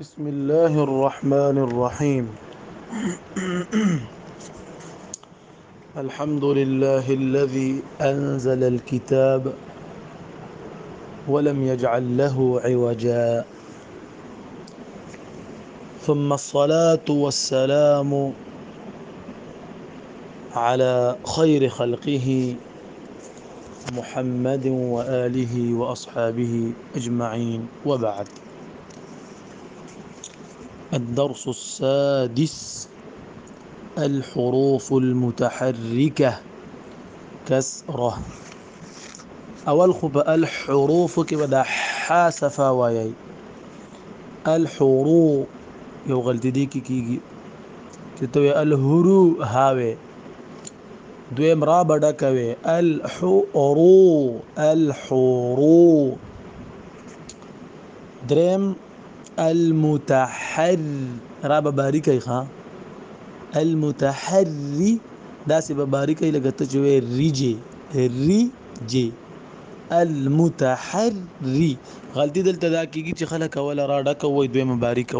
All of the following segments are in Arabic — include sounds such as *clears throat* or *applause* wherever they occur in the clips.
بسم الله الرحمن الرحيم. الحمد لله الذي أنزل الكتاب ولم يجعل له عوجا. ثم الصلاة والسلام على خير خلقه محمد وآله وأصحابه أجمعين. وبعد. الدرس السادس الحروف المتحركة كسرة. أول خب الحروف كبدا حاسفا وياي الحروف يو غلطي دي كي كيږي چې ته الحرو هاوي. دویم را بډا کوي الحرو الحرو. دریم المتحر. را به باریکي ښا المتحري داسې به باریکي لګته چې وي ریجه ریجه المتحري غلطي دلته دا کیږي چې خلک اول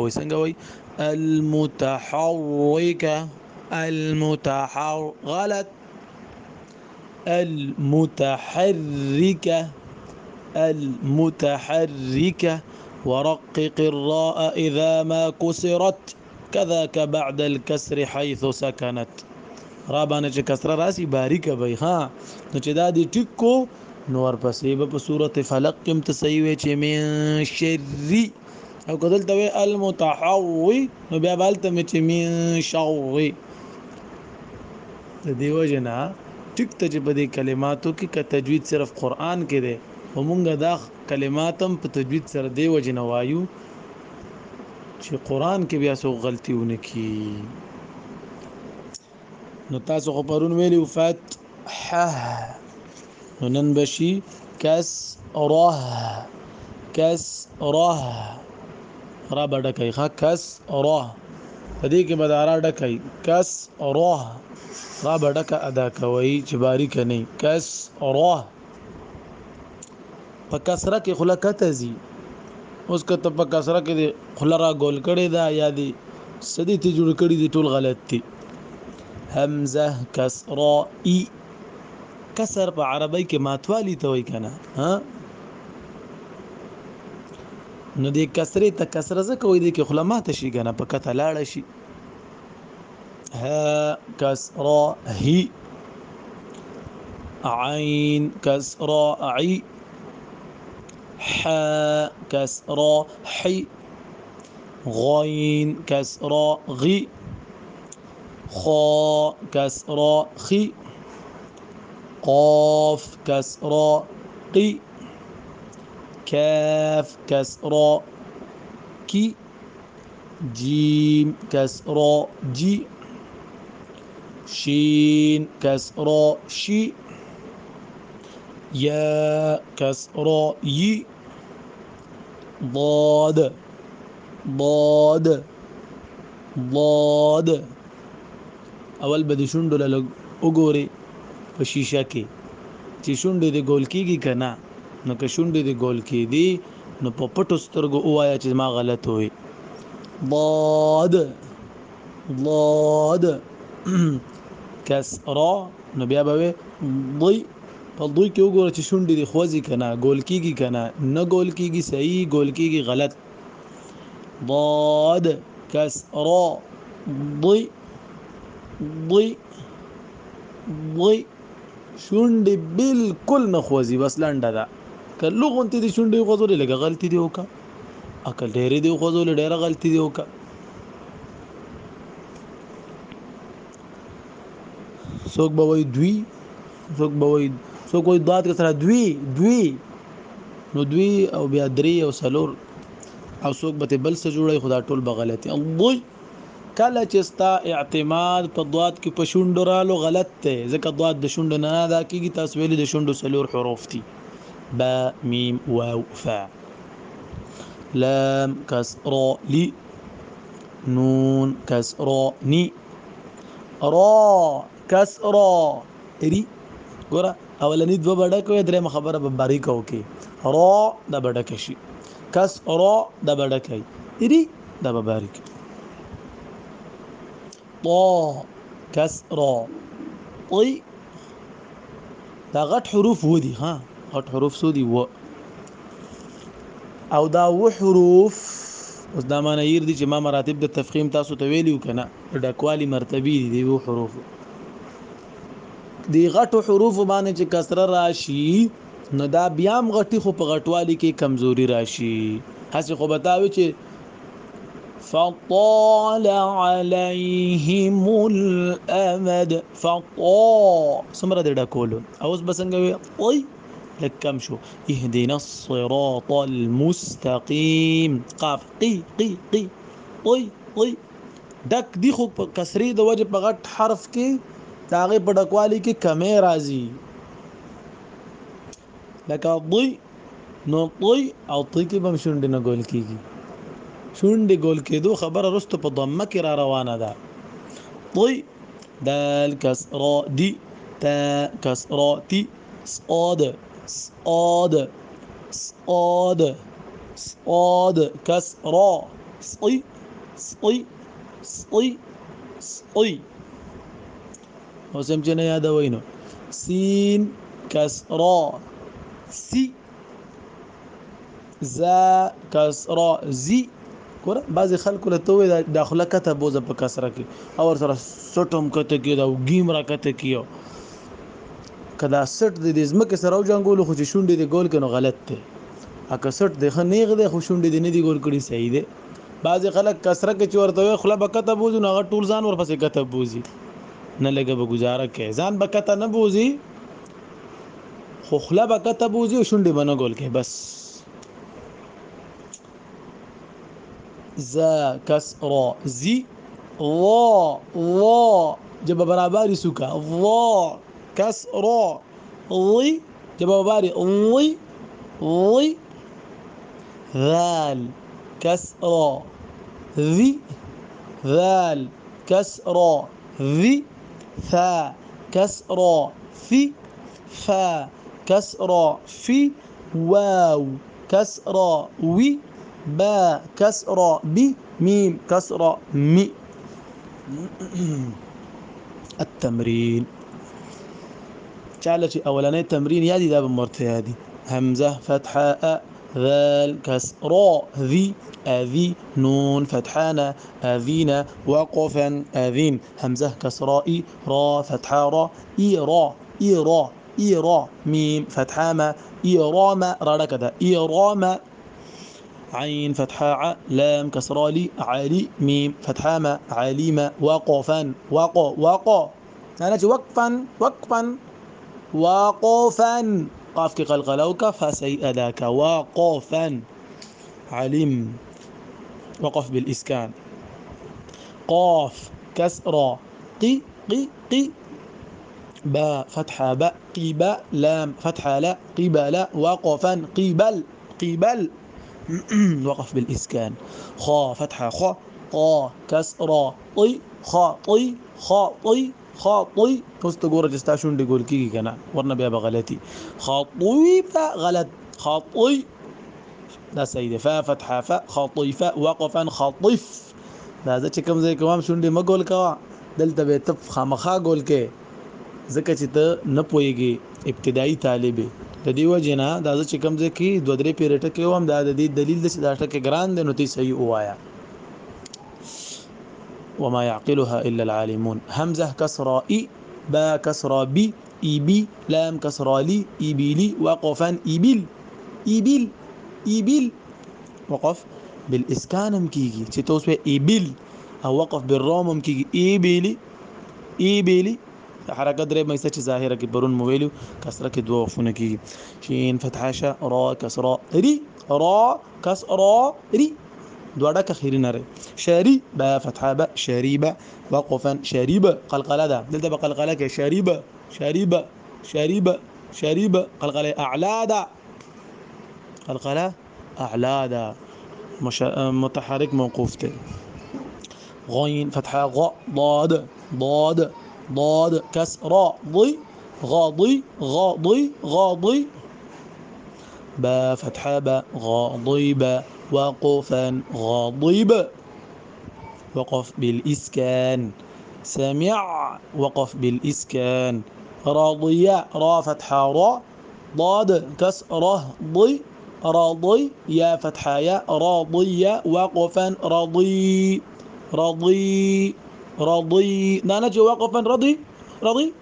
وي څنګه وي المتحركه المتحر غلط. المتحركه المتحركه ورقق الراء إذا ما كسرت كذاك بعد الكسر حيث سكنت. را باندې چې کسره رأسي باریک به ها نو چې دا دی ټیکو نو ورپسې به په صورت فلق کې وي من شر. أو کدل ته المتحوي نو بیا بالته من شر. د دیو جنا ټیک ته په دې کلماتو صرف قرآن دی ومونږ دا کلماتم په تجوید سره دی وجنه وایو چې قران کې بیا سو غلطیونه کی نو تاسو خو پرون ویلی وفات ح نن بشي کس ره کس ره را بډکای ښا کس ره پدې کې مدارا ډکای کس ره را بډک ادا کوي چې باریک نه کس ره په کسره کې خله کته زی اوس کته په کسره کې خله را ګول کړي دا یا دي سدي ته جوړ کړي دي ټول غلط دي. همزه کسره ای. کسر په عربی کې ماتوالی ته وای کنه ها؟ نو دې کسرې ته کسره زکه وای دي کې خله ماته شي کنه په کته لاړ شي. ها كسرة هي عين كسرة عي حاء كسرة حي غين كسرة غي خاء كسرة خي قاف كسرة قي كاف كسرة كي جيم كسرة جي شين كسرة شي يا كسرة ي ضاد ضاد ضاد اول به د شونډو له وګوري په شیشه کې. چې شونډې د ګول کېږي کنه نو که شونډې د ګول کېدي نو په پټو سترګو وایا چې ما غلط وي ضاد ضاد کسرا نو بیا به ضي په دوی کې وګوره چې شونډې د خوځي کنه ګول کیږي کنه نه. ګول کیږي صحیح ګول کیږي غلط. ضاد کسرا ضي ضي ضي شونډې بالکل نه خوځي بس لنډه ده. کله غونتی دي شونډې خوځولې لګه غلطي دی وکا اکل ډېرې دی خوځولې ډېره غلطي دی وکا څوک به وای دوی څوک به وای څوک وای دوات کې سره دوی دوی نو دوی او بیا درې او سلور او څوک به بل څه جوړي خدا ټول بغلطي الله کله چې ستا اعتماد په دوات کې په شونډو رالو غلط ته ځکه دوات د شونډو نه ادا کیږي تاسو ویلي د شونډو سلور حروف دي. با میم واو فا. لام كسر لي نون كسر ني را كسر ری. ګوره اولنی دو بڑا کوي درې خبره به باریک وکي. را د بڑا کشي کس را د کوي ری به باریک طا کسرا طی. دا غټ حروف ودي ها. غټ حروف سودي و او دا و حروف اوس دا معنی ير دي چې ما مراتب د تفخیم تاسو ته ویلیو کنه ډکوالی مرتبه دي و حروف دی غټو حروف باندې چې کسره راشي نو دا بیا هم غټي خو په غټوالي کې کمزوري راشي. هڅه خو بتاوي چې فطال عليهم الامد فطا سمره د ډکولو؟ اوس بسنګ وي؟ لکم شو. اهدنا الصراط المستقيم. قاف قي قي قي. طي طي دک دی خو کسری د وجه په غټ حرف کې داغه په ډکوالی کې کمې راځي. لکه ضي نو ضي او طي کې به شونډې نه ګول کیږي. شونډې ګول کېدو خبره رستو په ضمه کې را روانه ده. ضي دال کسرا دي تا کسرا تي صاد صاد صاد صاد كسرا صي صي صي صي وسم جنا یادوینو سین کسرا سی زا کسرا زی ګوره بعضی خلکو له توې داخله کته بوزه په کسره کې او سره سټم کته کې دا ګیم را کته کیو کدا سټ د دې زمکه سره او جنگول خو چې شونډې د ګول کنو غلط ته اګه سټ د خنیغ د خو شونډې د نه دی ګول کړي صحیح ده بعضی خلک کسره کې چورته خله بکته بوزو نه ټول ځان ورپسې کته بوزي نه لګه به گزاره کوي ځان بکته نه بوزي خو خله بکته بوزي أو شونډې بنه ګول کوي بس. ز کسر زی وا وا جب برابری سوکا وا کسر ضي جب برابری ضي ضي ذال كسر ذي ذال كسر ذي ثا كسر في فا كسر في واو كسر وي با كسر بي ميم كسر مي. *clears throat* التمرين. تعالى أولاني تمرين يادي دابا مرتي هادي همزة فتحة أ. ذال كسر ذي أذي نون فتحانا أذينا وقفا أذين. همزة كسراء را فتحة را إي را إي را إي را ميم فتحاما إيراما را كذا إيراما عين فتحة ع لام كسرالي علي ميم فتحاما عليما وقفا وق وق أنا وقفا وقفا. وقفا. قاف كي قلقلوك فسيئداك. وقفا علم. وقف بالإسكان. قاف. كسرة قي. قي. قي. با. فتحة باء قيبا. لام. فتحة لا. قبل وقفا قبل قبل *clears throat* وقف بالإسكان. خا. فتحة خا. قا. كسرة طي. خا. طي. خا. طي. خاطي اوس ته ګوره چې ستا شونډې ګول کېږي که نه ورنه بیا به غلطي خاطیفه غلط. خاطی دا صحیح دی فا. فتحه فا. خاطیفه وقفا خاطف دا چې کوم ځای کې وام شونډې مه ګول کوه دلته به ته خامخا ګول کې ځکه چې ته نه پوهېږې ابتدایي طالب د دې وجې نه دا چې کوم ځای کې دوه درې پیرټه کې وم دا د دلیل دی چې دا ټکې ګران دی نو تی صحیح ووایه وما يعقلها إلا العالمون. همزة كسرى إي با كسرى بي إيبي لام كسرى لي إيبيلي وقفا إيبيل إيبيل إيبيل وقف بالإسكان مكيجي تتوس إيبيل أو وقف بالرام مكيجي إيبيلي إيبيلي حركة دريب ما يستش ظاهرة كبرون مويلو كسرة كدوا وفونا كيجي شين فتحاشة را كسرى ري را كسرى ري. دوړه خیری نره شری با فتحة با شریبه وقفا شریبه قلقلة ده دلته به قلقلة کې شریبه شریبه شریبه شریبه قلقلة اعلا ده قلقلة اعلا ده مش... متحرك موقوف ته غين فتحة غ ضاد ضاد ضاد كسر ضي غاضي غاضي غاضي. با فتحة با غاضي با. وقفا غاضب. وقف بالإسكان. سمع. وقف بالإسكان. رضي را فتحة را. ضاد. كسره ضي رضي يا فتحة يا. راضي. وقفا رضي رضي رضي لا نجي. وقفا رضي رضي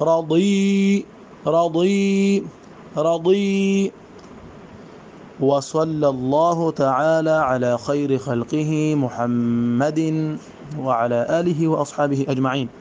رضي رضي رضي وصلى الله تعالى على خير خلقه محمد وعلى آله وأصحابه أجمعين.